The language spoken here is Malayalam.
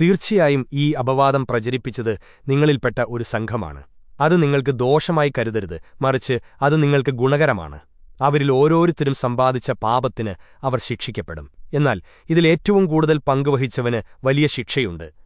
തീർച്ചയായും ഈ അപവാദം പ്രചരിപ്പിച്ചത് നിങ്ങളിൽപ്പെട്ട ഒരു സംഘമാണ്. അത് നിങ്ങൾക്ക് ദോഷമായി കരുതരുത് മറിച്ച് അത് നിങ്ങൾക്ക് ഗുണകരമാണ്. അവരിൽ ഓരോരുത്തരും സമ്പാദിച്ച പാപത്തിന് അവർ ശിക്ഷിക്കപ്പെടും. എന്നാൽ ഇതിലേറ്റവും കൂടുതൽ പങ്കുവഹിച്ചവന് വലിയ ശിക്ഷയുണ്ട്.